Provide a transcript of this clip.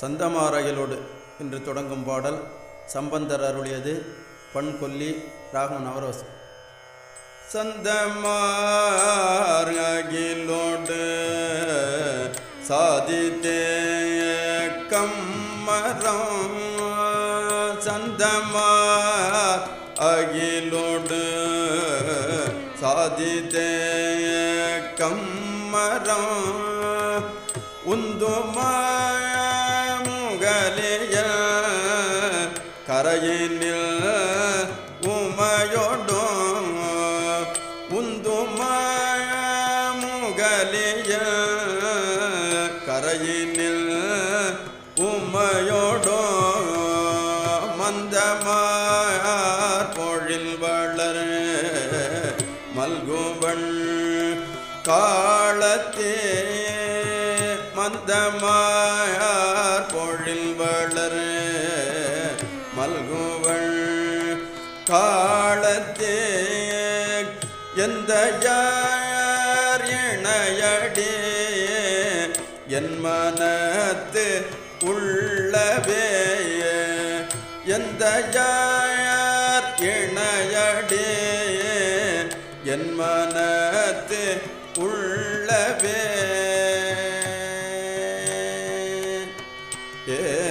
சந்தமாரயலோடு என்று தொடங்கும் பாடல் சம்பந்தர் அருளியது பண் கொல்லி ராகம் நவரோஸ் சந்தமாரகிலோடு சாதித்தே கம்மரம் சந்தமார் அகிலோடு சாதித்தே கம்மரம் உந்துமா முகலிய கரையினில் உமையோடும் உந்துமாய முகலிய கரையினில் உமையோடும் மந்தமார் பொழில் வளர் மல்குவள் காலத்தே மந்தமாயார் களர் மல்குவள் காலத்தே எந்த யார் இணையடே என் மனத்து உள்ளவே எந்த யார் இணையடே என் மனத்து உள்ளவே Yeah.